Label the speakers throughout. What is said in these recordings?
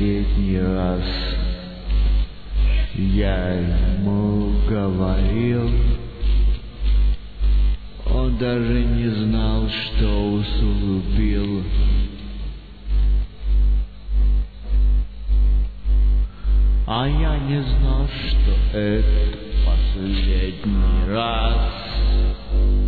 Speaker 1: последний раз я ему говорил, он даже не знал, что усугубил. А я не знал, что это последний раз.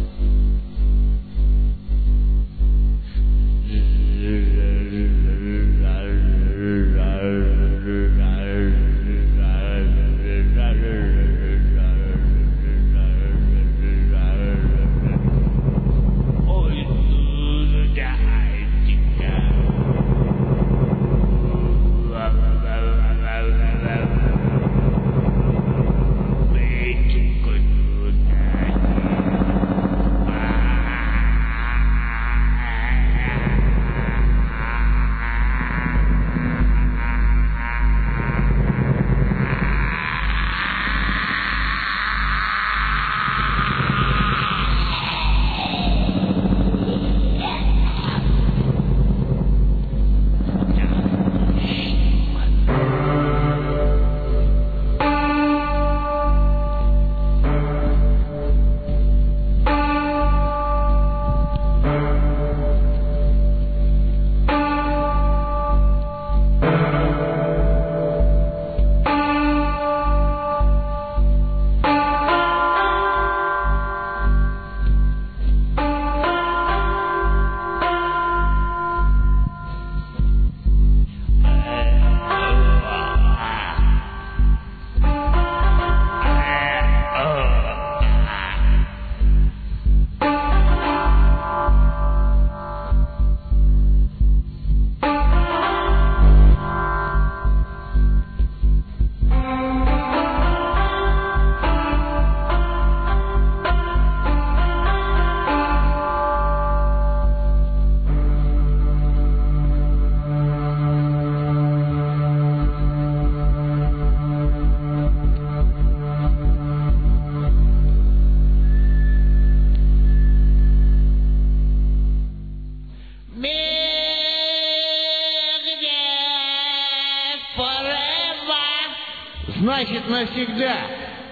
Speaker 1: Значит, навсегда.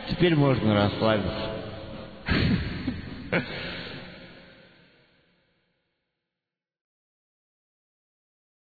Speaker 1: Теперь можно расслабиться.